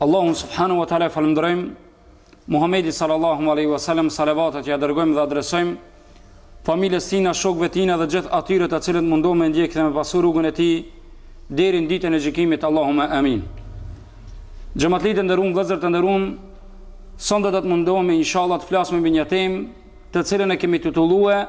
Allahun subhanahu wa taala e falënderojmë Muhamedit sallallahu alaihi wasallam salavatet ja dërgojmë dhe adresojmë familjes tina, shokëve tina dhe gjithë atyre të cilët mundohen me ndjekë dhe me pasu rrugën e tij deri në ditën e gjykimit Allahumma amin. Xhematli e nderuam vëllezër të nderuam sonte do të mundohemi inshallah të flasim mbi një temë të cilën e kemi titulluar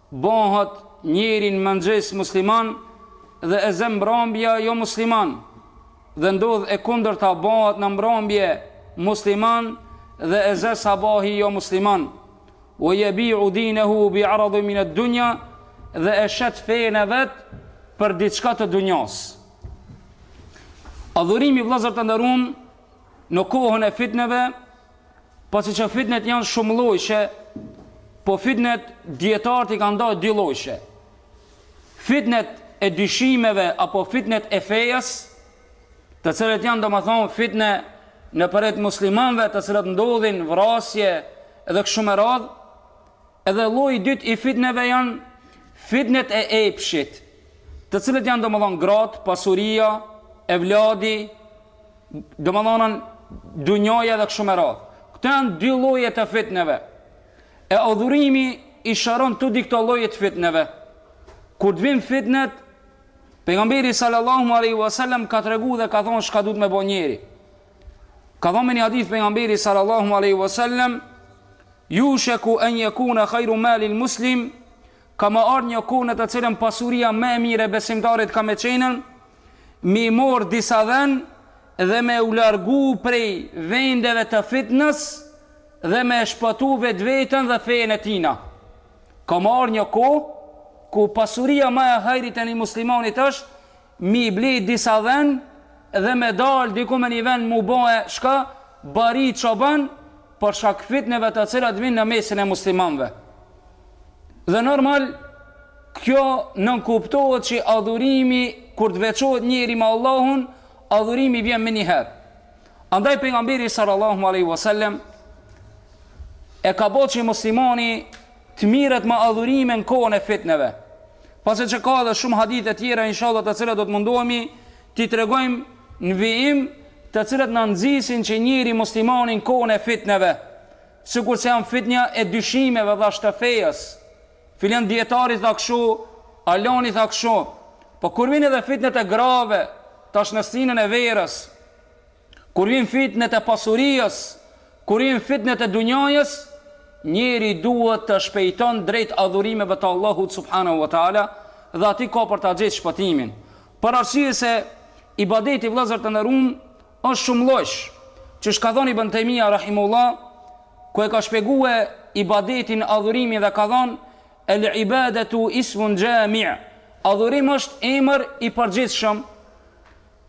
Bëhet njeri në mëngjes musliman dhe e zë mbrëmja jo musliman dhe ndodh e kundërta bëhet në mbrëmje musliman dhe e zë sabahi jo musliman wa yabi'u dinahu bi 'aradin min ad-dunya dhe e shet fenë e vet për diçka të dunjas Adhurimi vëllezër të nderuam në kohën e fitneve Pasi që fitnet janë shumë llojshe, po fitnet dijetarët i kanë nda dy llojshe. Fitnet e dyshimeve apo fitnet e fejës, të cilat janë domethënë fitne ndërmjet muslimanve të cilat ndodhin vrasje edhe kështu me radhë, Edhe lloji i dytë i fitneve janë fitnet e epshit, të cilat janë domethënë gratë, pasuria, evladi, domethënë dunjaja dhe kështu me radhë. Këto janë dy lloje të fitneve. E adhurimi i shëron të dy këto lloje të fitneve. Kur të vijnë fitnet, pejgamberi sallallahu alaihi wasallam ka treguar dhe ka thonë çka duhet me bo njeri. Ka thënë në një hadith pejgamberi sallallahu alaihi wasallam, "Yushaku an yakuna khayru mal al-muslim" Ka me ardhë një kohë në të cilën pasuria më e mirë e besimtarit ka me qenë me i marrë disa dhen dhe me u largu prej vendeve të fitnës dhe me e shpëtu vetveten dhe fenë e tina. Ka me ardhë një kohë ku pasuria më e hajrit e një muslimanit është mi ble disa dhen dhe me dal diku në një vend mu bo e shka bari çoban për shkak fitneve të cilat vin në mesin e muslimanve dhe normal kjo nënkuptohet që adhurimi kur të veçohet njeri me Allahun adhurimi vjen menjëherë andaj pejgamberi sallallahu aleyhi vësallem e ka bo që muslimani Të mirret me adhurime në kohën e fitneve. Pasi që ka edhe shumë hadithe tjera inshallah të cilat do të mundohemi t'i tregojmë në vijim të cilat na nxisin që njeri muslimani në kohën e fitneve, sikurse janë fitnja e dyshimeve dhe asaj të fejës, filan dijetari tha kështu, alani tha kështu, po kur vijnë edhe fitnet e grave, tash në stinën e verës, Kur vijnë fitnet e pasurijës, kur vijnë fitnet e dunjajës, njeri duhet të shpejton drejt adhurimeve të Allahut subhanehu ve teala dhe aty ka për ta gjetë shpëtimin. Për arsye se ibadeti vëllezër të nderuam është shumë llojsh. Qysh ka thënë Ibën Taymija rahimehullah, ku e ka shpjegue ibadetin, adhurimin dhe ka thënë, El ibadetu ismun xhami', adhurim është emër i përgjithshëm,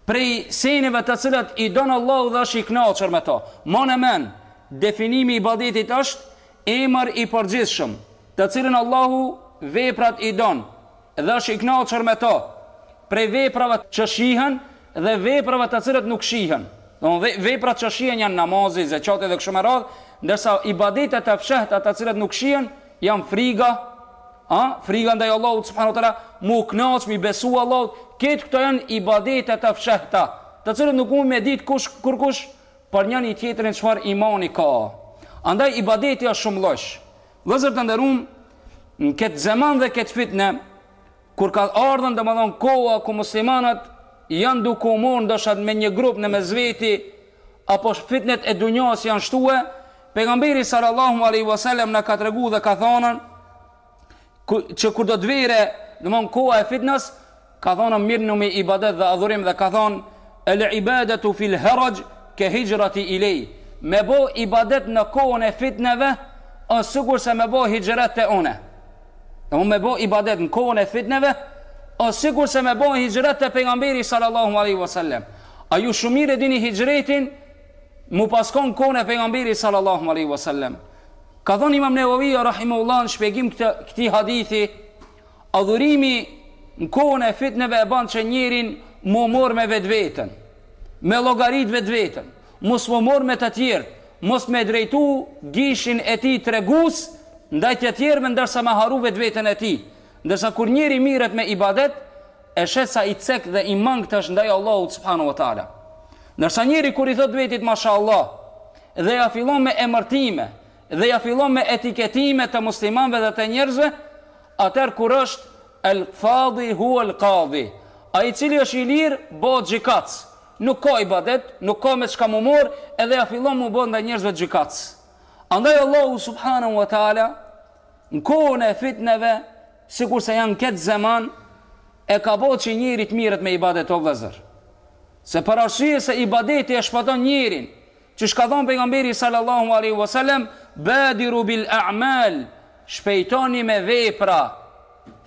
Prej seneve të cilat i don Allahu dhe është i kënaqur me to. Domethan, definimi i ibadetit është emër i përgjithshëm, të cilin Allahu veprat i don dhe është i kënaqur me to, prej veprave që shihen dhe veprave të cilat nuk shihen. Domthon veprat që shihen janë namazi, zeqati dhe kështu me radhë, ndërsa ibadetet e fshehta të cilat nuk shihen Janë friga, ë, Friga ndaj Allahut subhanahu wa taala, m'u kënaq, me i besu Allahut. Këto këto janë ibadete të fshehta, të cilat nuk mund me ditë kush kurkush për njëri-tjetrin çfarë imani ka. Andaj ibadeti është shumë llojsh. Vëllezër të nderuam, në këtë zaman dhe këtë fitnë, kur ka ardhën domethonë koha ku muslimanët janë duke u morë ndoshta me një grup nërmjet veti Apo fitnet e dunjas janë shtue? Pejgamberi sallallahu alejhi wa sallam na ka tregu dhe ka thanë që kur do të vije, domethon koha e fitnes, ka thanë mirruni me ibadet dhe adhurim dhe ka thanë el ibadetu fil haraj ke hijrati ilej. Me bo ibadet në kohën e fitneve është sikur se me bo hijret te une. Domethon me bo ibadet në kohën e fitneve është sikur se me bo hijret te pejgamberi sallallahu alejhi wa sallam. A ju shumë mirë e dini hijretin me pas kon n'kohën e pejgamberi sallallahu alaihi wasallam. Ka thënë Imam Newawi rahimullah në shpjegim këtij, këtij hadithi, adhurimi në kohën e fitneve e ban që njerin m'u mor me vetveten, me llogarit vetveten, mos m'u mor me të tjerë, mos me drejtu gishin e tij tregus ndaj të tjerëve ndërsa me harru vetveten e tij. Ndërsa kur njeri mirret me ibadet, E sheh sa i cekët dhe i mangët është ndaj Allahut subhanu wa ta'ala. Ndërsa njeri kur i thot vetit masha Allah dhe ja fillon me emërtime dhe ja fillon me etiketime të muslimanve dhe të njerëzve, atëher kur është el fadhi hu el kadhi, ai i cili është i lirë, bon gjykatës, nuk ka ibadet, nuk ka me çka m'u mor, edhe ja fillon m'u bo ndaj njerëzve gjykatës. Andaj Allahu subhanu wa ta'ala, Në kohën e fitneve sikurse janë në ketë zeman e ka bo që njeri të mirret me ibadet o vëllezër se për arsye se ibadeti e shpaton njerin qysh ka thënë pejgamberi sallallahu alaihi wasallam badiru bil a'mal shpejtoni me vepra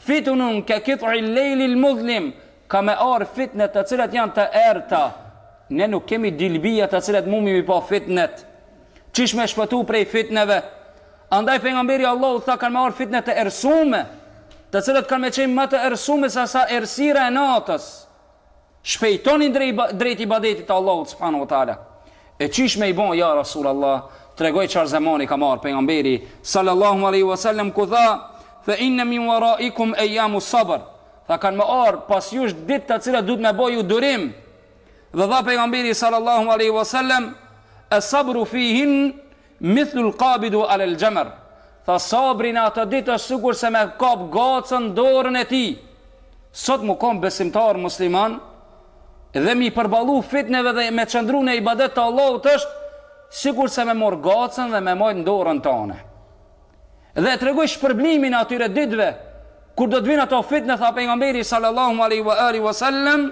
fitunun ka qit'i al-layli al-muzlim ka me ardh fitne të cilat janë të errëta ne nuk kemi dilbija të cilat mund m'i pa fitnet qysh me shpëtu prej fitneve Andaj Pejgamberi i Allahut tha kanë me ardhë fitne të errësume, të cilat kanë me qenë më të errësume se sa errësira e natës. Shpejtoni drejt ibadetit të Allahut subhanahu wa taala. E qysh me ia bo ja Rasulallah, tregoi çfarë zemani ka me ardhë Pejgamberi sallallahu alaihi wasallam ku tha fe inna min waraikum ayyamus sabr. Tha kanë me ardhë pas jush ditë të cilat duhet me bo ju durim. Dhe tha Pejgamberi sallallahu alaihi wasallam as-sabru fihin Mithlu al-qabidu ala al-jamr, tha Sabri në ato ditë është sikurse me kap gacën n'dorën e tij. Sot me u kon besimtar musliman dhe m'i përballu fitneve dhe me qëndru në ibadet të Allahut është sikurse me marr gacën dhe me mbajt në dorën tane. Dhe e tregoi shpërblimin e atyre ditëve kur do të vinë ato fitne tha pejgamberi sallallahu alaihi wa alihi wasallam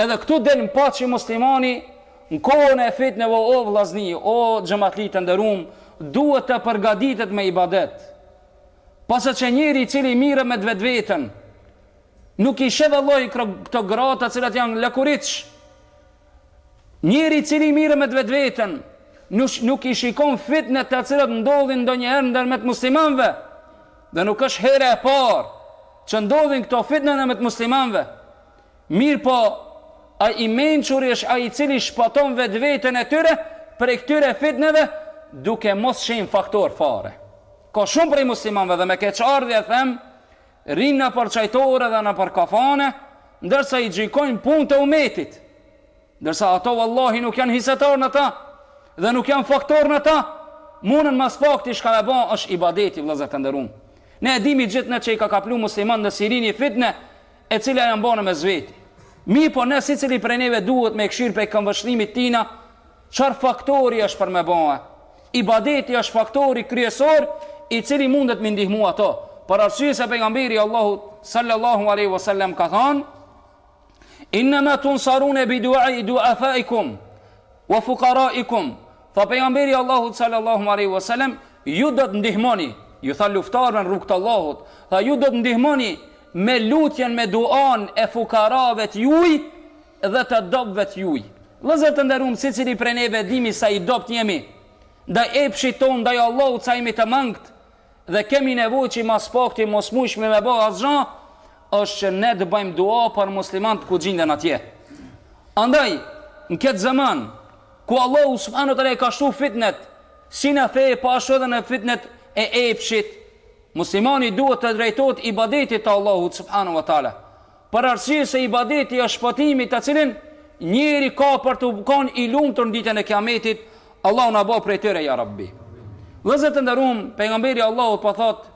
Edhe këtu del në pah që muslimani në kohën e fitneve o vllazni, o xhematli të nderum, duhet të përgaditet me ibadet. Pse se njeri i cili mirret me vetveten, nuk i sheh vallahi këto gra të cilat janë lakuriq. Njeri i cili mirret me vetveten, nuk, nuk i shikon fitnet të cilat ndodhin ndonjëherë ndërmet muslimanve. Dhe nuk është hera e parë që ndodhin këto fitne ndërmet muslimanve. Mirëpo, ai i mençuri është ai i cili shpaton vetveten e tyre prej këtyre fitneve duke mos qenë faktor fare. Ka shumë prej muslimanëve dhe me keqardhje them, rrinë nëpër çajtore dhe nëpër kafane, ndërsa i gjykojnë punët e umetit. Ndërsa ato vallahi nuk janë hisetar në ta dhe nuk janë faktor në ta. Mundën mas pakti çka me ba është ibadeti vëllezër të nderum. Ne e dimi të gjithë ne që i ka kaplu muslimanët në Siri ni fitne, e cila janë ba mes veti. Mirëpo ne sicili prej neve duhet me e kqyr prej këndvështrimit tina çfarë faktori është për me ba. Ibadeti është faktori kryesor i cili mundet m'i ndihmu ato. Për arsye se pejgamberi i Allahut sallallahu alaihi wasallam ka thënë: Inna ma tunsarun bi du'ai du'afaikum. Wa fuqaraikum, tha Pejgamberi i Allahut sal-lallahu alejhi wa salem, ju do të ndihmoheni, ju tha luftarëve në rrugë të Allahut, tha ju do të ndihmoheni me lutjen me duan e fukarave të juj dhe të dobëtve të juj. Vëllezër të nderuam, secili prej neve e dimi sa i dobët jemi ndaj epshit tonë ndaj Allahut sa jemi të mangët, dhe kemi nevojë që ma së pakti mos mujshmi me bo asgja, është që ne të bëjmë dua për muslimanët ku gjinden atje. Andaj, në këtë zëman, ku Allahu subhanahu wa taala i ka shtu fitnet, si në fe, po ashtu edhe në fitnet e epshit, muslimani duhet të drejtohet ibadetit të Allahu subhanu të Për arsye se ibadeti është shpëtimi të cilin njeri ka për t'u kon i lumtur në ditën e Kiametit, Allahu na bëftë prej tyre ya Rabbi. Vëllezër të nderuam, pejgamberi i Allahut po thotë,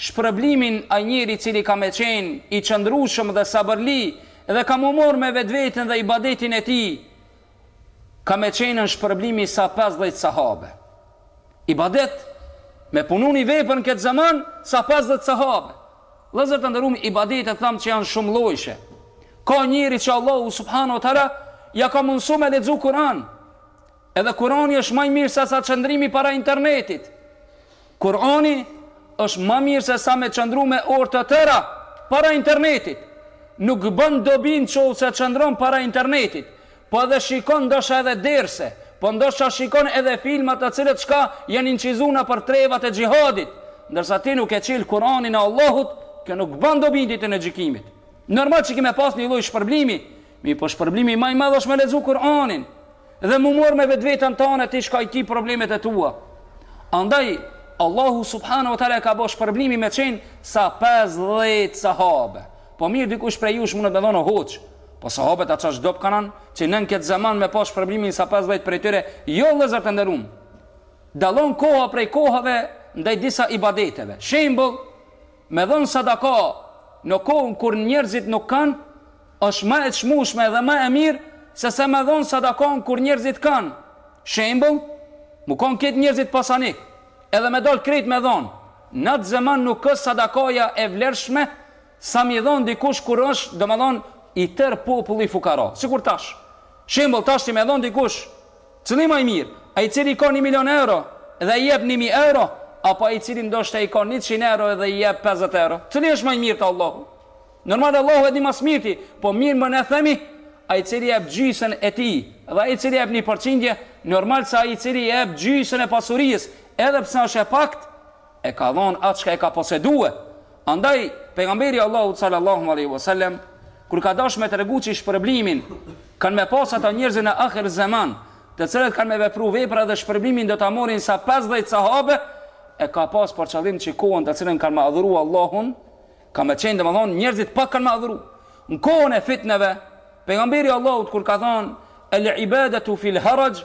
shpërblimin ai njeri i cili ka me qenë i qëndrueshëm dhe sabërli dhe ka mu morr me vetveten dhe ibadetin e tij, ka me qenë shpërblimi sa pesëdhjetë sahabe. Ibadet me punu një vepër në këtë zeman sa pesëdhjetë sahabe. Vëllezër të nderuam ibadetet thamë që janë shumë llojshe. Ka njeri që Allahu subhanahu wa taala ja ka mundësu me lexu Kur'an. Edhe Kur'ani është ma i mirë se sa qëndrimi para internetit. Kur'ani është ma mirë se sa me qëndru me orë të tëra para internetit. Nuk bën dobi në qoftë se qëndron para internetit. Po edhe shikon ndoshta edhe derse, po ndoshta shikon edhe filma të cilët çka janë incizu nëpër trevat e xhihadit, ndërsa ti nuk e çel Kuranin e Allahut, kjo nuk bën dobi ditën e gjykimit. Normal që ki me pas një lloj shpërblimi, mirëpo shpërblimi ma i madh është me lexu Kuranin dhe mu morr me vetveten tane ti çka i ki problemet e tua. Andaj Allahu subhanahu wa taala e ka bo shpërblimin me qenë sa pesëdhjetë sahabe. Po mirë dikush prej jush mundet me thonë hoxhë, Po sahabët a ça do bëka na në këtë zeman me pas shpërblimin sa pesëdhjetë prej tyre jo vëllezër të nderuam dallon koha prej kohave ndaj disa ibadeteve shembull me dhon sadaka në kohën kur njerëzit nuk kanë është ma e çmueshme dhe ma e mirë se sa me dhon sadakan kur njerëzit kanë shembull mu kon krejt njerëzit pasanik edhe me dol krejt me dhon në atë zeman nuk është sadakaja e vlershme Sa mi dhon dikush kur është, domethonë, i tërë populli fukara. Sikur tash. Shembull, tash t'i dhon dikush, cili më i mirë? Ai i cili ka një milion euro dhe i jep një mijë euro, apo ai i cili ndoshta i ka njëqind euro dhe i jep pesëdhjetë euro? Cili është më i mirë te Allahu? Normal Allahu e di më së mirti, po mirë ma ne themi, ai i cili jep gjysën e tij dhe ai i cili jep një përqindje, normal se ai i cili jep gjysën e pasurisë, edhe pse është e paktë, e ka dhënë atë çka e ka posedu. Andaj, Pejgamberi i Allahut sallallahu alaihi wasallam kur ka dashtë me tregu që shpërblimin kanë me pas ata njerëzit në ahir zeman, të cilët kanë me vepru vepra dhe shpërblimin do ta morrin sa pesëdhjetë sahabe, e ka pas për qëllim që kohën të cilën kanë me adhuru Allahun, ka me qenë domethënë njerëzit pak kanë me adhuru. Në kohën e fitneve, pejgamberi i Allahut kur ka thonë el ibadatu fil haraj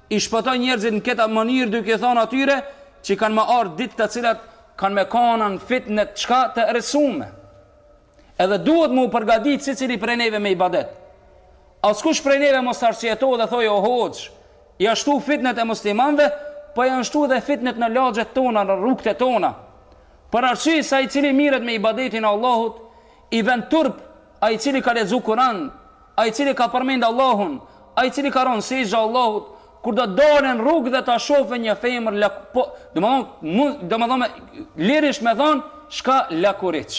I shpëtoi njerëzit në këtë mënyrë duke i thonë atyre që kanë me ardhë ditë të cilat kanë me kanën fitnet çka të rësume. Edhe duhet me u përgadit secili prej neve me ibadet. Askush prej neve mos t'arsyeton dhe thojë o hoxhë, janë shtu fitnet e muslimanve, po janë shtu edhe fitnet në lagjet tona, në rrugët tona. Për arsye se ai i cili miret me ibadetin e Allahut, i vjen turp Ai i cili ka lexu Kur'an, ai i cili ka përmend Allahun, ai i cili ka rënë n'sexhde Allahut, kur do të dalë në rrugë dhe ta shofë një femër lak po, domethënë, mund, domethënë, lirisht me thënë, shka lakuriq.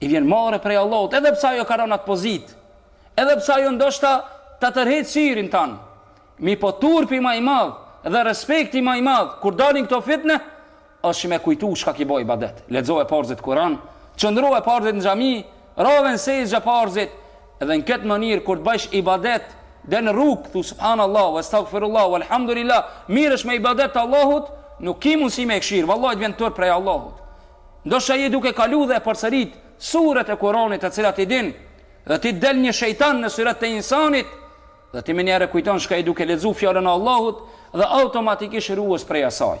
I vjen marre prej Allahut, edhe pse ajo ka rënë n'atë pozitë, edhe pse ajo ndoshta ta tërheq syrin tand, mirëpo turpi më i madh dhe respekti më i madh, kur dalin këto fitne, Është që me kujtu çka ki bo ibadet. Lexove farzet Kur'an, qëndrove farzet në xhami, rave në sexhde farzet dhe në këtë mënyrë kur të bëjsh ibadet, del në rrugë, thu subhanallahu, estagfirullahu, elhamdulillah, miresh me ibadet të Allahut, nuk ki mundësi me e kshyrë, vallahi të vjen turp prej Allahut. Ndoshta je duke kalu dhe e përsërit suret e Kur'anit të cilat i din, dhe të del një shejtan në suret të insanit, dhe ti menjëherë e kujton shka je duke lexu fjalën e Allahut, dhe automatikisht ruhesh prej asaj.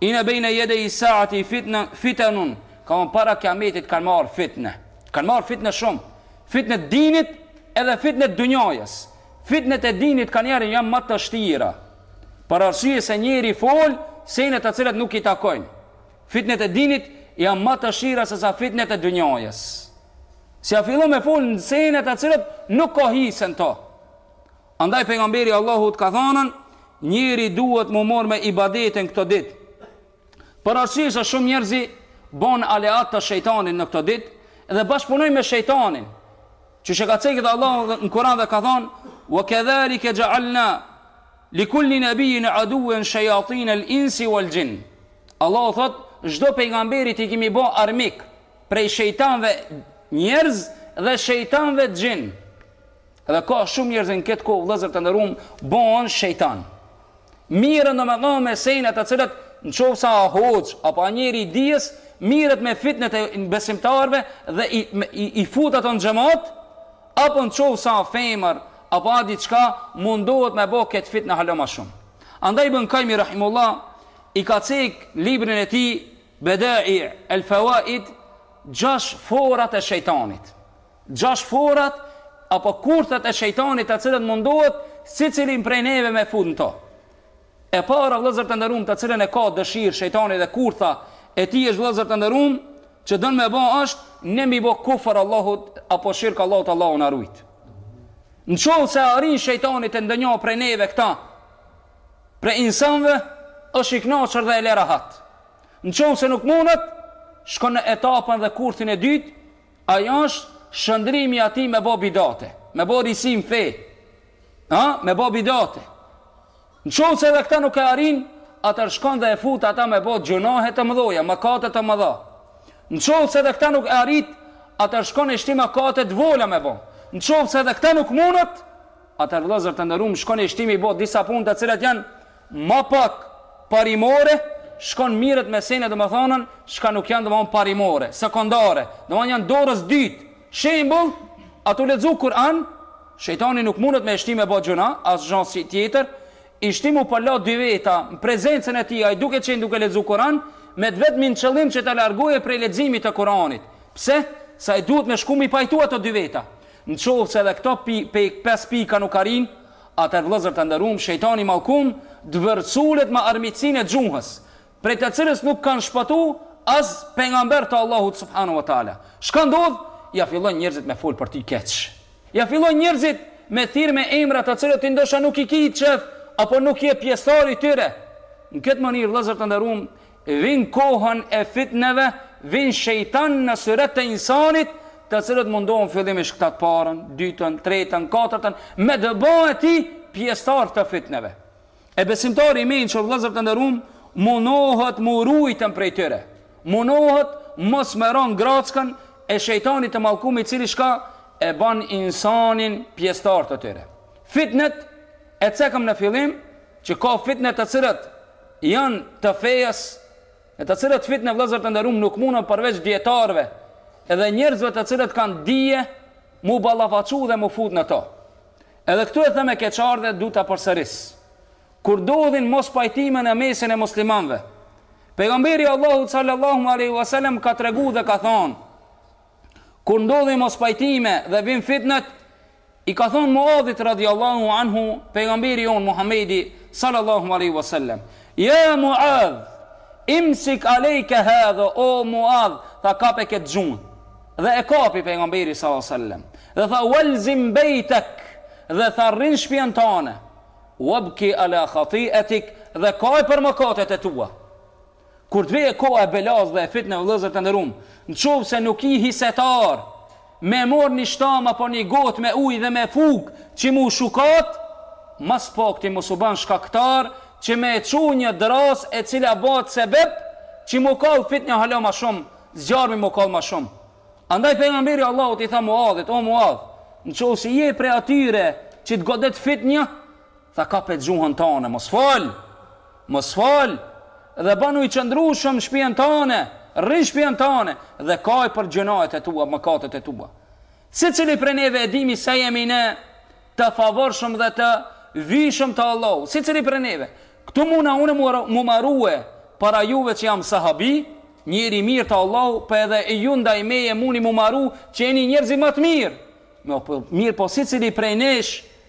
Inne bejne jedej i saati fitenun, ka thonë para kiametit kanë me ardhë fitne, kanë me ardhë fitne shumë, fitne të dinit edhe fitne të dunjajës, fitnet e dinit kanjëherë janë më të vështira, për arsye se njeri fol sene të cilat nuk i takojnë, fitnet e dinit janë më të vështira se sa fitnet e dunjajës, se ia fillon me fol në sene të cilat nuk ka hise në to, Andaj pejgamberi i Allahut ka thënë, njeri duhet m'u marrë me ibadet në këto ditë. Për arsye se shumë njerëz bëhen aleatë të shejtanit në këto ditë dhe bashkëpunojnë me shejtanin. Qysh e ka cek Allahu edhe në Kur'an dhe ka thënë, "Wa kadhalika ja'alna li kulli nabiyyin aduwan shayatin al-insi wal-jinn." Allahu thot, çdo pejgamberit i kemi bë armik prej shejtanëve njerëz dhe shejtanëve xhin. Dhe ka shumë njerëz në këtë kohë vëllezër të nderuam bëhen shejtan. Miren domethënë me sene të cilat në qoftë se a hoxhë apo a njeri i dijes miret me fitnet e besimtarve dhe i, i, i fut ato në xhemat apo në qoftë se a femër apo a diçka mundohet me bo këtë fitne hala ma shumë. Andaj Ibn Kajmi Rahimehullah i ka cek n'librin e tij Bedai El Fawaid gjash forat e shejtanit. Gjashtë format apo kurthet e shejtanit të cilët mundohet sicilin prej neve me na fut në to. E para vëllezër të nderuam të cilën e ka dëshirë shejtani dhe kurtha e tij është vëllezër të nderuam që don me bë është ne mi bë kufër Allahut apo shirk Allahut Allahu na rujt. Në qovë se arrin shejtani te ndonjë prej neve këta prej insanëve është i kënaqur dhe e le rahat. Në qovë se nuk mundet shkon në etapën dhe kurthin e dytë Ajo është shëndrimi i atij me bo bidate, me bo risi në fe, ë, me bo bidate. Në qoftë se edhe këta nuk e arrijnë, atëherë shkon dhe e fut ata me bo gjunahe të mëdha, mëkate të mëdha. Në qoftë se edhe këta nuk e arrit, atëherë shkon e shtin mëkate të vola me bo. Në qoftë se edhe këta nuk mundet, atëherë vëllezër të nderuam shkon e shtin mi bo disa punë të cilat janë Ma pak parimore shkon merret me sene domethënën çka nuk janë domethënë parimore, sekondare, domethënë janë dorës dytë. Shembull, a tu lexu Kur'an, shejtani nuk mundet me e shti me ba gjuna, as gjë hiç tjetër, i shti mu përla dy veta n'prezencën e tij, ai duke qenë duke lexu Kur'an, me t'vetmin qëllim që ta largojë prej leximit të Kur'anit. Pse? Se ai duhet me shku mi pajtu ato dy veta. N'qoftë se edhe këto pi, pe, pesë pika nuk arrin, Atëherë vëllezër të nderuam shejtani i mallkum vërsulet me armiqësinë e gjuhës, prej të cilës nuk kanë shpëtu as pejgamberët e Allahut subhanahu wa ta'ala. Çka ndodh? Ja fillojnë njerëzit me fol për ty keq. Ja fillojnë njerëzit me t'thirr me emra të cilët ti ndoshta nuk i ke qef apo nuk je pjesëtar i tyre. Në këtë mënyrë vëllezër të nderuam Vin në kohën e fitneve, vin shejtan në syret të insanit, të cilët mundohen fillimisht këta të parën, dytën, tretën, katërtën, me të ba edhe ty pjestar të fitneve. E besimtari i menqër, vëllëzër të ndërum, munohet mu rujtën prej tyre, munohet mos me ra n'grackën e shejtanit të mallkum i cili çka e ban insanin pjestar të tyre. Fitnet e cekëm në fillim, që ka fitne të cilat Janë të fejes e në të cilat fitne vëllezër të nderuam nuk mundën përveç dijetarëve edhe njerëzve të cilët kanë dije mu ballafaçu dhe mu fut në to. Edhe këtu e them me keqardhje du ta përsëris. Kur ndodhin mospajtime në mesin e muslimanëve. Pejgamberi i Allahut sallallahu alaihi wasallam ka tregu dhe ka thonë kur ndodhin mospajtime dhe vin fitnet, i ka thonë Muadhit radiallahu anhu, pejgamberi jonë Muhammedi, sallallahu aleyhi wasallam, ja Muadh, imsik alejke hadhe, o Muadh, tha kape këtë gjunë, dhe e kapi pejgamberi sallallahu aleyhi wasallam, dhe tha walzim bejtek, dhe tha rri n'shpijen tane, wabki ala khati etik, dhe kaj për mëkatet e tua, Kur të vijë koha e belasë dhe e fitneve, vëllezër të nderuam, në qoftë se nuk i hisetar, me marr një shtamë apo një gotë me ujë dhe me fugë që mu shukat, mas pakti mos u ban shkaktar që me e çu një drasë e cila bahet sebep që mu kall fitnja hala ma shumë, zjarmi mu kall ma shumë. Andaj pejgamberi i Allahut i tha Muadhit, o Muadh, në qoftë se je prej atyre që të godet fitnja, Tha kape gjuhën tane mos fol mos fol dhe banu i qëndrushëm shpien tane rri n'shpien tane dhe kaj për gjynahet e tua mëkatet e tua secili prej neve e dimi se jemi ne të favorshëm dhe të vijshëm të Allahut secili prej neve këtu muna une mu marue para juve që jam sahabi njeri i mirë te Allahu po edhe e ju ndaj meje muni mu maru që jeni njerëzit më të mirë mirëpo secili prej nesh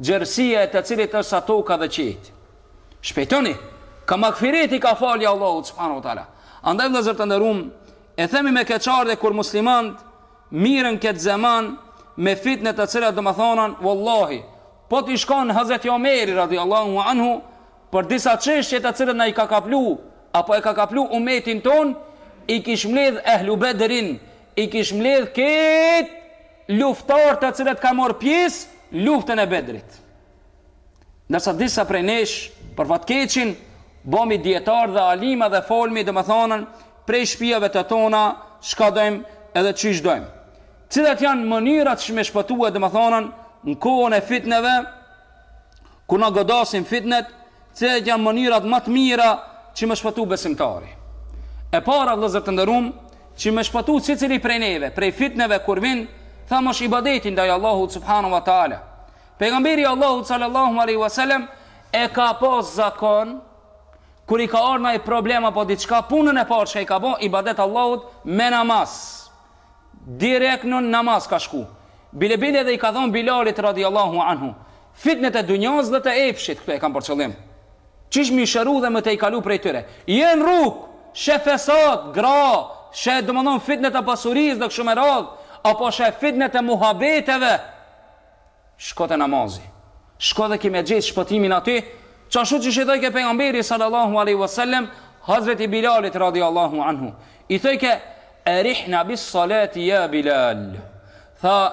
Gjerësia e të cilit është sa toka dhe qiejt. Shpejtoni! Ka magfireti ka falja e Allahut subhanahu wa taala. Andaj vëllezër të nderuam, e themi me keqardhje kur muslimanët mirren n'këtë zeman me fitne të cilat domethanë, wallahi, po t'i shkon Hazreti Omeri radiallahu anhu për disa çështje të cilat na i ka kaplu apo e ka kaplu umetin ton, i kish mbledh Ehlu Bedrin, i kish mbledh këtë luftarë të cilët kanë marrë pjesë n'luftën e Bedrit. Ndërsa disa prej nesh për fatkeqin bami dietar dhe alima dhe folmi domethënë prej shpijave të tona çka dojmë edhe qysh dojmë. Cilat janë mënyrat që me shpëtue domethënë në kohën e fitneve kur na godasin fitnet Cilat janë mënyrat ma të mira që me shpëtu besimtari? E para vëllezër të nderuam, që me shpëtu secili prej neve, prej fitneve kur vin, thamë është ibadeti ndaj Allahut subhanahu wa taala. Pejgamberi i Allahut sallallahu alaihi wasallam e ka pas zakon kur i ka ardh naj problem apo diçka, punën e parë që i ka bo ibadet Allahut me namaz. Direkt në namaz ka shku. Bile bile edhe i ka thonë Bilalit radiallahu anhu, fitnet e dunjas dhe të epshit, këto e kam për qëllim. Qysh mi shëru dhe me tejkalu prej tyre. Je në rrugë, sheh fesad, gra, sheh domethonë fitnet e pasurisë dhe këshu me radhë, apo sheh fitnet e muhabeteve. Shko te namazi. Shko dhe ki me gjet shpëtimin aty, qashtu qysh i thojke pejgamberi sallallahu alejhi wa sellem hazreti Bilalit radijallahu anhu. I thojke erihna bis salati ja Bilal. Tha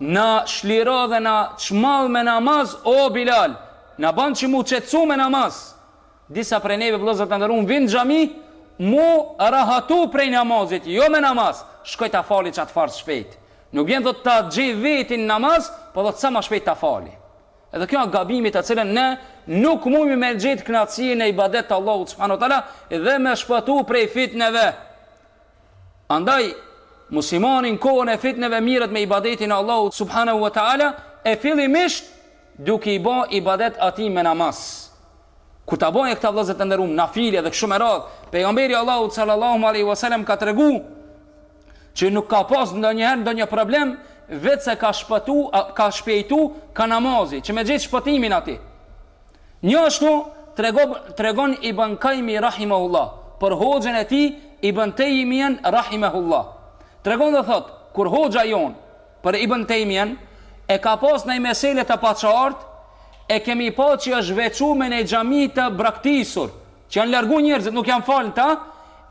na shliro dhe na çmall me namaz o Bilal. Na ban që mu qetësu me namaz. Disa prej neve vëllezër të nderuam vijmë në xhami mu rehatu prej namazit, jo me namaz, shkoj ta fali çat farz shpejt. Nuk vjen thotë ta gjej vetin n'namaz, po thotë sa ma shpejt ta fali. Edhe kjo nga gabimet të cilën ne nuk mujmë me gjetë kënaqësi në ibadet të Allahut subhanahu wa taala dhe me shpëtu prej fitneve. Andaj muslimani në kohën e fitneve mirret me ibadetin e Allahut subhanahu wa taala e fillimisht Duke i ba ibadet Atij me namaz. Kur ta baje këta vëllezër të nderuam nafile dhe kështu me radhë, pejgamberi i Allahut sallallahu alaihi wasallam ka tregu që nuk ka pas ndonjëherë ndonjë problem veçse ka shpëtu, ka shpejtu kah namazi, që me gjetë shpëtimin aty. Njashtu, trego, tregon Ibën Kajmi rahimahullah, për hoxhën e tij Ibën Tejmien rahimahullah. Tregon dhe thot, kur hoxha jonë, Për Ibën Tejmien, e ka pas naj mesele të paqartë, e kemi pa që është veçu me një xhami të braktisur, që janë largu njerëzit, nuk janë falë n'ta,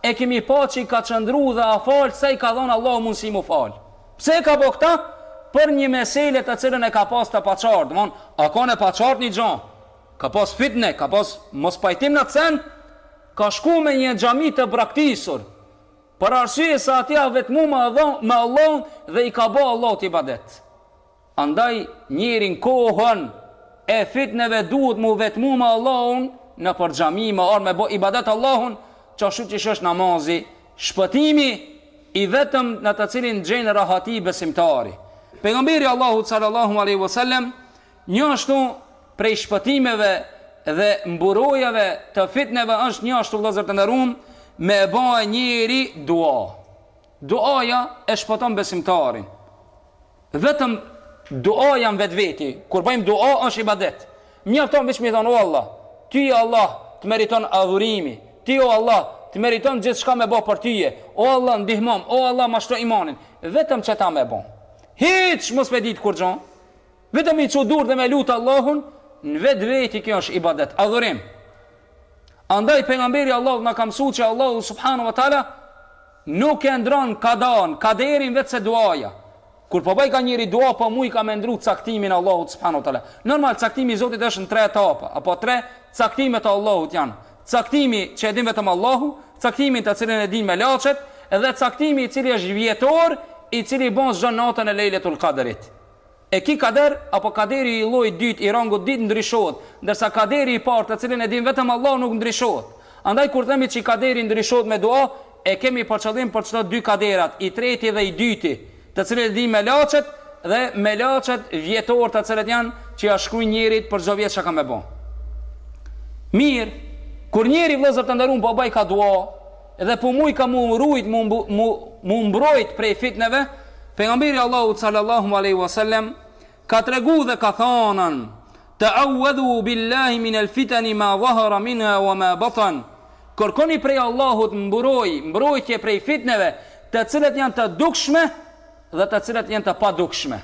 e kemi pa që ka qëndru dhe a falë, sa i ka dhanë Allahu mundësi mu falë. Pse e ka bo këtë? Për një mesele të cilën e ka pas të paqartë, domethanë, a kanë e paqartë një gjo, ka pas fitne, ka pas mos pajtim në atë sen, ka shku me një xhami të braktisur, Për arsye se aty a vetmu me Allahun dhe i ka ba Allahut ibadet. Andaj njeri në kohën e fitneve duhet mu vetmu me Allahun nëpër xhami me ardh me bo ibadet Allahun çashtu qysh është namazi shpëtimi i vetëm në të cilin gjen rahati besimtari. Pejgamberi i Allahut sallallahu alejhi vesellem Njashtu prej shpëtimeve dhe mburojave të fitneve është njashtu vëllezër të nderuam me ba njeri dua. Duaja e shpëton besimtarin. Vetëm duaja në vetveti, kur bëjmë dua është ibadet. Mjafton veç me thonë o Allah, ti je Allah, të meriton adhurimi. Ti o Allah, të meriton gjithçka me ba për tyje. O Allah ndihmom, o Allah ma shto imanin. Vetëm qëta me ba. Hiç mos me ditë kurgjo. Vetëm mi çu durt dhe me lut Allahun, në vetveti kjo është ibadet, adhurim. Andaj pejgamberi i Allahut na ka mësuar që Allahut subhanahu wa taala nuk e ndron kadan, kaderin veçse duaja. Kur po bojka njeri dua, po mujka me ndru caktimin e Allahut subhanahu wa taala. Normal caktimi i Zotit është në tre etapa, apo tre caktime të Allahut janë. Caktimi që e din vetëm Allahu, caktimi të cilin e dinë melaçet, dhe caktimi i cili është vjetor, i cili bëhet çdo natën e Lejletul Qadrit. E ki kader apo kaderi i llojit dytë i rangut dytë ndryshohet, ndërsa kaderi i parë të cilin e dinë vetëm Allahu nuk ndryshohet. Andaj kur themi që kaderi ndryshohet me dua, e kemi për qëllim për çdo dy kaderat, i treti dhe i dyti, të cilët i dinë melaçet dhe melaçet vjetorë të cilët janë që ia shkrujn njerit për çdo vjet çka ka me ba. Mirëpo kur njeri vëllezër të nderuar po bajka dua, Dhe po mujka mu rujt mu mu mu mbrojt prej fitneve, pejgamberi Allahut sallallahu alaihi wasallam ka tregu dhe ka thanan Ta'awwadhu billahi min al-fitani ma dhahara minha wa ma batan. Kërkoni prej Allahut mburoj, mbrojtje prej fitneve, të cilat janë të dukshme dhe të cilat janë të padukshme.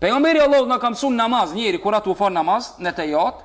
Pejgamberi Allahut na ka msu n'namaz, njëri kur o tu fal namaz në etehijat,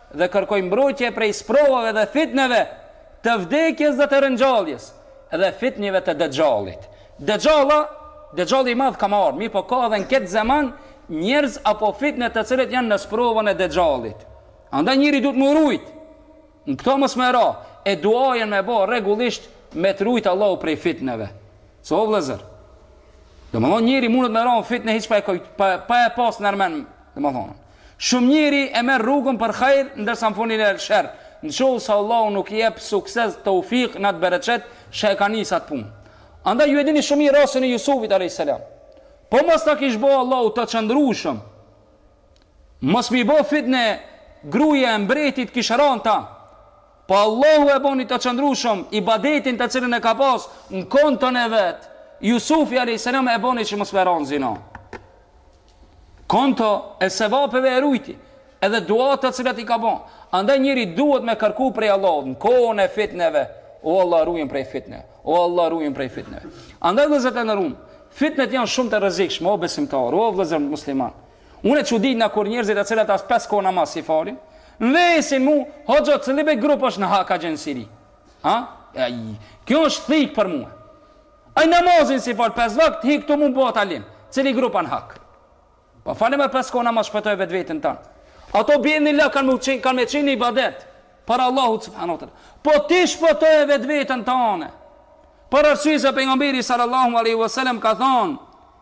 dhe kërkoj mbrojtje prej sprovave dhe fitneve të vdekjes dhe të ringjalljes dhe fitneve të dexhallit dexhalla, dexhalli i madh ka me ardh mirëpo ka edhe në këtë zeman njerëz apo fitne të cilët janë në sprovën e dexhallit andaj njëri duhet mu rujt në këto mos me ra e duajën me bo rregullisht me të rujt Allahu prej fitneve se o vëllazër domethonë njëri mundet me ra në fitne hiç pa e, pa, pa e pas nërmen domethonë Shumë, njeri e merr rrugën për hajr ndërsa në fund i del sherr. Nqofse Allahu nuk i jep sukses, teufik, n'at bereqet, që e ka nis atë punë. Andaj ju e dini shumë mirë rastin e Jusufit alejhi selam. Po mos ta kish bo Allahu të qëndrueshëm, mos me i bo fitne gruja e mbretit kish ra n'ta. Po Allahu e boni të qëndrushëm ibadetin të cilin e ka pas në konton e vet, Jusufi alejhi selam e boni që mos me ra në zina. Konto e sevapeve e rujti, edhe duat të cilat i ka bo. Andaj njëri duhet me kërku prej Allahut në kohën e fitneve, o Allah ruajm prej fitne, o Allah ruajm prej fitneve. Andaj vëllezër të nderum, fitnet janë shumë të rrezikshme o besimtar, o vëllezër musliman. Unë çuditna kur njerëzit të cilët as pesë kohë namaz si falin, mvesin mu, hoxha cili be grup është në hak n'Siri. Ha? Ai, kjo është thik për mua. Ai namazin si fal pesë vakt, hin këtu mu bo alim. Cili grup o në hak? Po fale ti pesë kohë namaz shpëtoje veten tane. Ato bini la kanë me qenë, kanë me qenë ibadet për Allahu subhanahu wa taala. Po ti shpëtoje veten tane. Për arsye se pejgamberi sallallahu alaihi wasallam ka thënë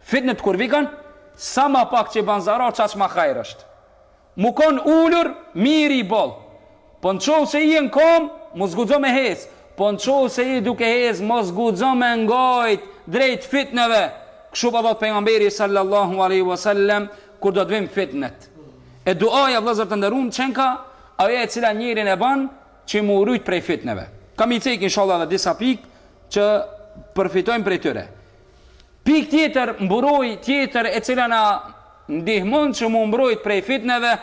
Fitnet kur vijkan sa ma pak që i ban zarar qaq ma hajr ësht mu kon ulur mirë boll po nqofse je nkom mos guxo me ec po nqofse je duke ec mos guxo me nga drejt fitneve kshu po thot pejgamberi sallallahu alejhi wa sellem kur do të vin fitnet e duaja vëllezër të nderuam qenka ajo e cila njërin e ban që mu rujt prej fitneve kam i cek inshallah edhe disa pik që përfitojmë prej tyre Pikë tjetër, mburojë tjetër e cila na ndihmon që mu mbrojt prej fitneve,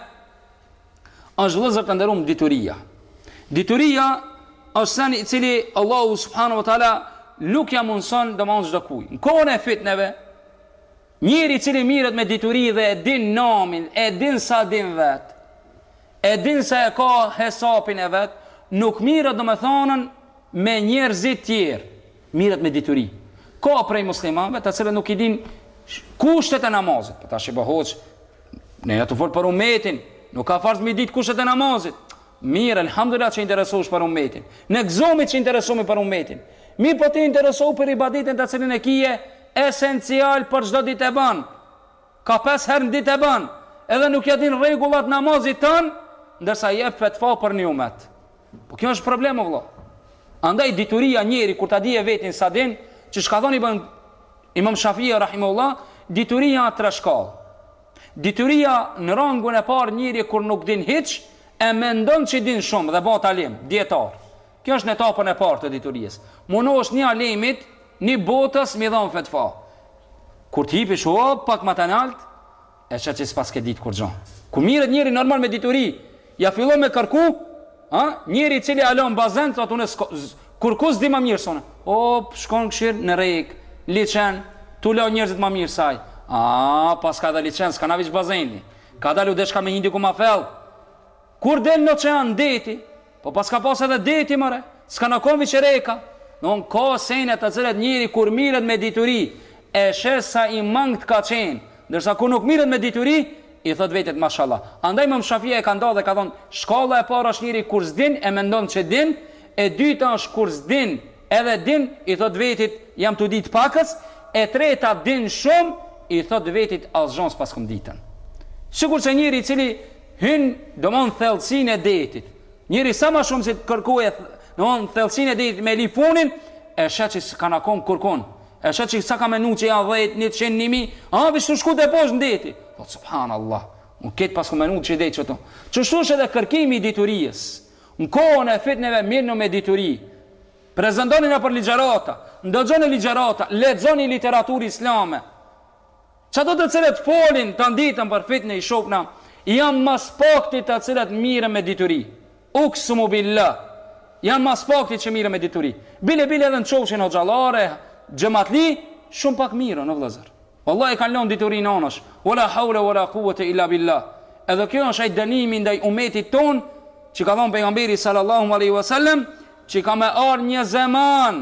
është vllazër të nderum dituria. Dituria është sen i cili Allahu subhanehu ve teala nuk ja mundëson domethanë çdokuj. Në kohën e fitneve, njeri i cili mirret me dituri dhe e din namin, e din sa din vetë, e din sa e ka hesapin e vetë, nuk mirret domethanë me njerëzit tjerë. Mirret me dituri. Ka prej muslimanëve të cilët nuk i dinë kushtet e namazit. Po tash u bo hoxhë, ne ja tu fol për umetin, nuk ka farz me ditë kushtet e namazit. Mirë, elhamdulilah që interesohesh për umetin. Ne gëzohemi që interesohemi për umetin. Mirë po ti interesohu për ibadetin të cilin e ki esencial për çdo ditë e ban. Ka pesë herë në ditë e ban. Edhe nuk ja din rregullat namazit tan, ndërsa jep fetva për një umet. Po kjo është problem o vëlla. Andaj dituria njeri kur ta dije vetin sa din, që shkallën i bën Imam Shafia rahimehullah, dituria tre shkall. Dituria në rangun e parë njeri kur nuk din hiç, e mendon që din shumë dhe bëhet alim, dijetar. Kjo është në etapën e parë të diturisë. Munohesh një alemit, një botës mi dhon fetva. Kur të hipish hop pak më të lart, E sheh që s'paske ditë kurgjo. Kur mirret njeri normal me dituri, ja fillon me kërku, a, njeri i cili lan n'bazen, thotë unë kërkush s'di më mirë se unë. Op, shkon kshir në rekë, liçen, tu la njerëzit ma mirë se ai. Aa, paska edhe liçen, s'kanka veç bazeni. Ka dal u deshka me hi diku ma fellë. Kur del në oqean deti, po paska pas edhe deti more, s'ka kon veç reka, domthon ka sene të cilat njeri kur mirret me dituri e sheh sa i mangtë ka qenë, ndërsa kur nuk mirret me dituri i thotë vetit mashalla. Andaj Imam Shafija e ka nda dhe ka thonë, shkalla e parë është njeri kur s'din e mendon që din, e dyta është kur s'din edhe din i thotë vetit jam tu ditë pakëz, e treta din shumë i thotë vetit asgjë unë s'paskom dit. Sikurse njeri i cili Hyn domon thellësinë e detit. Njeri sa ma shumë si të kërkojë domon thellësinë e detit me i gjet funin, e sheh që s'ka kon kurkun. E sheh që sa ka menu që janë 10, 100, 1000, veç tu shku te poshtë në deti. Thot subhanallah. Unë paskom menu që deti çështu. Çështu është edhe kërkimi i diturisë. Në kohën e fitneve mirruni me dituri. Prezantoni nëpër ligjërata, ndëgjoni ligjërata, lexoni literaturë islame. Qata të cilët folin tan ditën për fitne i shofim janë ma s'pakti të cilët mirren me dituri uksimu billah janë ma s'pakti që mirren me dituri bile bile edhe në qofshin hoxhallar e xhematli shumë pak mirren o vëllazër Wallahi e kanë lënë diturinë anash wa la hawla wa la quwwata illa billah edhe kjo është ai dënimi ndaj umetit ton që ka thënë pejgamberi sallallahu alaihi wasallam që ka me ardhur një zaman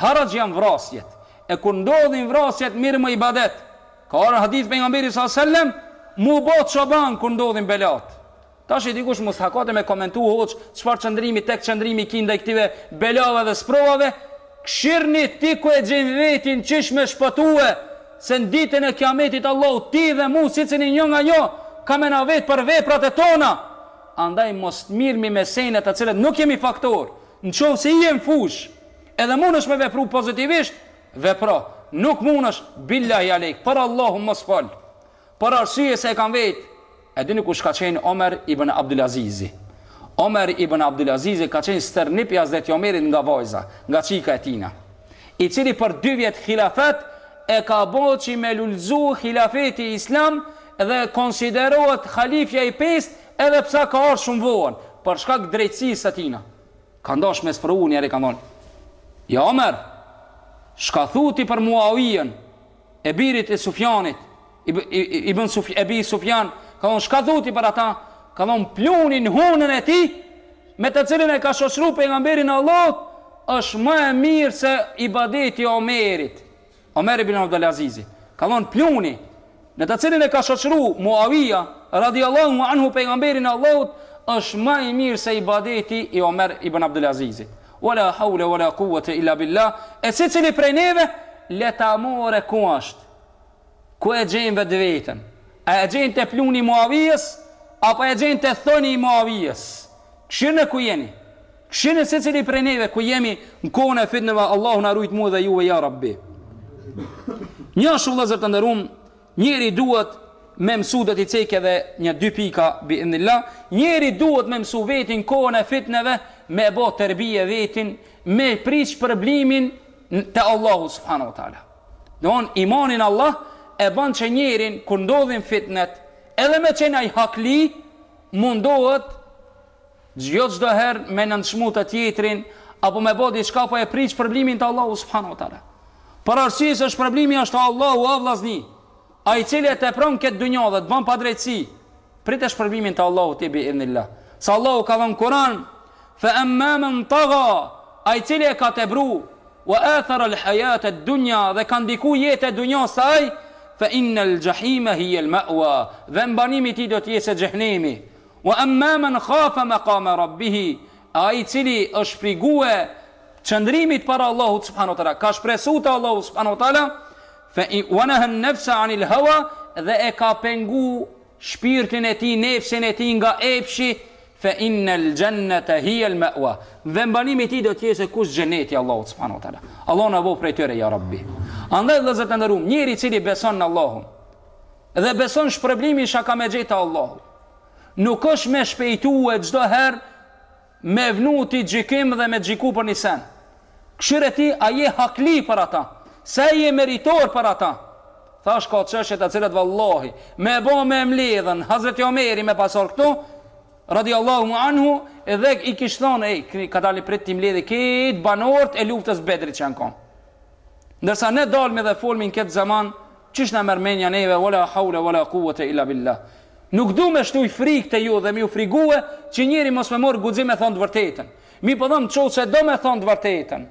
Harraj janë vrasjet, e kur ndodhin vrasjet mirë mo ibadet, ka ardhur në hadith pejgamberi sa selam, mu bo çoban kur ndodhin belat. Tash dikush mos hakatet me komentu hoxhë çfarë qëndrimi tek qëndrimi ki ndaj këtive belave dhe sprovave, kshirni ti ku e gjen vetin qysh me shpëtue se në ditën e kiametit Allahu ti dhe mu sicili njo nga njo ka me na vet për veprat e tona andaj mos tmirrmi me sene të cilat nuk jemi faktorë Në qoftë se je në fushë edhe munesh me vepru pozitivisht, vepro. Nuk munesh, billahi alejk, për Allahun mos fol. Për arsye se e kam vetë. E dini kush ka qenë Omer ibn Abdul Azizi? Omer ibn Abdul Azizi ka qenë stërnip i Hazreti Omerit nga vajza, nga çika e tina. I cili për dy vjet hilafet e ka bo që me lulëzu hilafeti islam dhe konsiderohet halifja i pestë Edhe pse ka ardhë shumë von, për shkak t'drejtësisë së tina, ka dashë me sprovu njeri i ka thonë, Ja Omer, çka thu ti për Muawijën, e birin e Sufjanit, ibn Suf, Ebi Sufjan, ka thonë, çka thu ti për ata? Ka thonë, pluhni n'hunën e tij, me të cilin e ka shoqëruar pejgamberin e Allahut, është më i mirë se ibadeti i Omerit. Omer ibn Abdul-Azizi, ka thënë, Pluhni, në të cilin e ka shoqëruar Muawija, radhiyallahu anhu, Pejgamberin e Allahut, është më i mirë se ibadeti i Omer ibn Abdul-Azizit. Wa la hawla wa la quwwata illa billah, e secili prej neve, le ta marrë ku është, ku e gjen vetveten, a e gjen te pluhni i Muawijës, apo e gjen te thoni i Muawijës? Kshirne ku jeni? Kshirni secili prej neve ku jemi në kohën e fitneve, Allahu na rujt mua dhe juve ja Rabbi. Njashtu vëllezër të nderuam, njëri duhet me mësu do t'i cekë edhe një dy pika bi idhnillah, njëri duhet me mësu vetin n'kohën e fitneve, me bo terbije vetin, me prit shpërblimin te Allahu subhanahu wa taala. Don imani n'Allah e bën që njërin kur ndodhin fitnet, edhe me qenë ai hakli, mundohet Jo çdo herë me nënçmu tjetrin apo me bë diçka po e prit shpërblimin te Allahu subhanahu wa taala. Për arsye se shpërblimi është te Allahu o vllazni. Ai i cili e tepron n'këtë dynjë dhe të bën padrejtësi, pritë shpërblimin te Allahu te bi idhnillah. Se Allahu ka thënë n'Kur'an, fa amma man tagha, ai i cili e ka tepru, wa athara al hayat ad dunya dhe ka ndjek jetën e dynjës së ai, fa inna al jahima hiya al ma'wa, vendbanimi i tij do të jetë xhehenemi. Wa amma man khafa maqama rabbihi, e ai i cili është frigue qëndrimit para Allahut subhanahu wa taala, ka shpresu te Allahu subhanahu wa taala, fa wa naha an-nafsa 'anil hawa, dhe e ka pengu shpirtin e tij, nefsin e tij nga epshi, fa inna al-jannata hiya al-ma'wa. Dhe vendbanimi i tij do të jetë s'ka dyshim xheneti i Allahut subhanahu wa taala. Allahu na bëftë prej tyre ya Rabbi. Andaj vëllezër të nderuam, njeri i cili beson në Allahun dhe beson shpërblimin çka ka me gjetë te Allahu. Nuk është me shpejtue çdo herë me vnu ti gjykim dhe me gjyku për një sen. Kshyre ti a je hakli për ata sen, a je meritor për ata. Thash ka çështje të cilat vallahi, me e ba me e mledhën, Hazreti Omeri me pas kon këtu, radiallahu anhu, edhe i kish thonë, ej, kadal prit t'i mledhi krejt banorët e luftës bedrit që janë konë. Ndërsa ne dalmi dhe folmi në ketë zaman, qysh na e merr menja neve, wala hawle wala quwwata illa billah. Nuk du me shtuj frikë te ju dhe me ju frigue që njeri mos me morë guxim me thonë të vërtetën. Mirpo nëqoftëse do me thonë të vërtetën.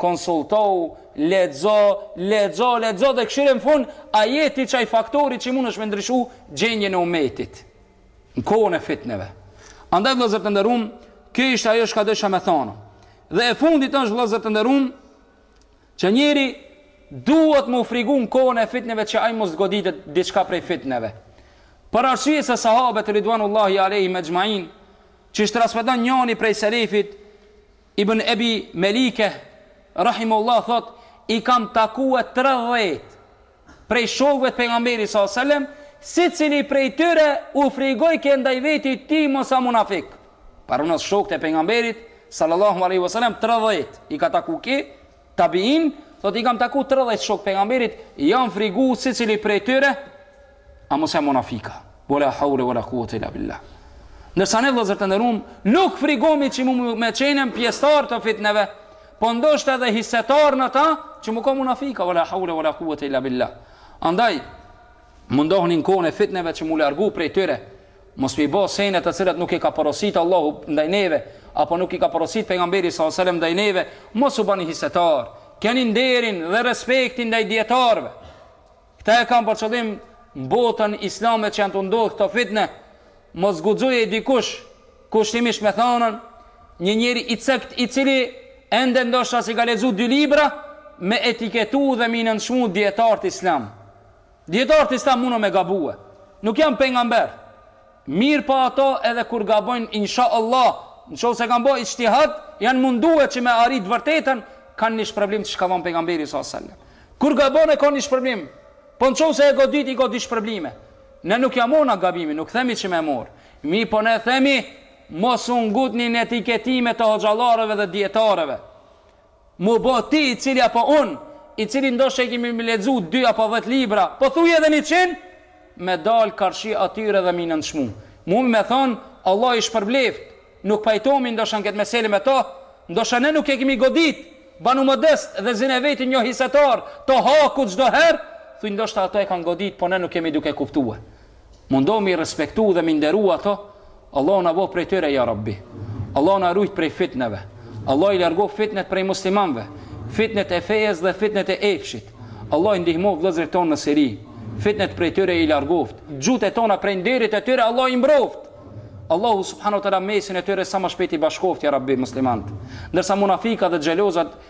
Konsultohu, lexo, lexo, lexo dhe kshyre në fund a je ti qaj faktori që munësh me ndryshu gjendjen e umetit. Në kohën e fitneve. Andaj vëllezër të nderuam, kjo ishte ajo që dësha me thonë. Dhe e fundit është vëllezër të nderuam që njeri duhet me u frigu në kohën e fitneve që ai mos goditet diçka prej fitneve. Për arsye se sahabët ridwanullahi alaihim ejmain, siç transmeton njëri prej selefit Ibn Abi Melike rahimullah thot i kam takue 30 prej shokëve të Pejgamberit sallallahu alejhi ve sellem, sicili prej tyre u frigojke ndaj vetit mos o munafik. Parunas shokët e Pejgamberit sallallahu alejhi ve sellem tridhjetë i ka taku ky tabiin, thotë i kam taku tridhjetë shokë t'Pejgamberit, janë frigu sicili prej tyre a mos a munafika. Wala hawle wala quwwata illa billah. Ndërsa ne vëllezër të nderuam, nuk frigomi që mos me qenë pjesëtar të fitneve, Po ndoshta edhe hisetar në ta që me kon munafika wala hawla wala quwwata illa billah. Andaj mundohuni në kohën e fitneve që m'u largu prej tyre. Mos me bo sene të cilat nuk i ka porosit Allahu ndaj neve, apo nuk i ka porosit pejgamberi sallallahu alaihi wasallam ndaj neve, mos u bani hisetar. Keni nderin dhe respektin ndaj dietarëve. Këta e kam për qëllim botën islame që janë tu ndodh këto fitne, mos guxojë dikush kushtimisht me thanë një njeri i cektë i cili ende ndoshta s'i ka lexu dy libra me etiketu dhe m'i nënçmu dijetarët islam. Dijetarët islam munën me gabue, nuk janë pejgamber, Mirëpo ato edhe kur gabojnë insha Allah, në qoftë se kanë ba ixhtihad, janë mundue që me arrit të vërtetën, kanë një shpërblim ç'ka thanë Pejgamberi salallahu selem. Kur gabon e ka një shpërblim, po në qoftë se e godit i ka dy shpërblime. Ne nuk ja marrim gabimin, nuk themi që me mor. Mirëpo ne themi mos u ngutni në etiketime të hoxhallarëve dhe dijetarëve. Mu u bo ti i cili apo unë i cili ndoshta i kemi lexu dy apo dhjetë libra, po thuj edhe njëqind, me dalë karshi atyre dhe me i nënçmu. Muj me thonë, Allah i shpërbleftë, nuk pajtohemi ndoshta në këtë meselë me to, ndoshta ne nuk e kemi goditë, banu modest dhe zine vetin një hisetar, to hakut çdo herë, thuj ndoshta ato e kanë goditë, po ne nuk kemi duke kuptue. Mundohu mi respektu dhe mi nderu ato, Allahu na bo prej tyre ja Rabbi. Allahu na rujt prej fitneve. Allahu i largo fitnet prej muslimanëve, fitnet e fejes dhe fitnet e efshit. Allahu i ndihmo vëllezërit tonë në Siri. Fitnet prej tyre i largoft. Gjuhët e tona prej nderit të tyre Allahu i mbroft. Allahu subhanahu wa taala n'mesin e tyre sa ma shpejt i bashkoft ja Rabbi muslimanët. Ndërsa munafikat dhe xhelozët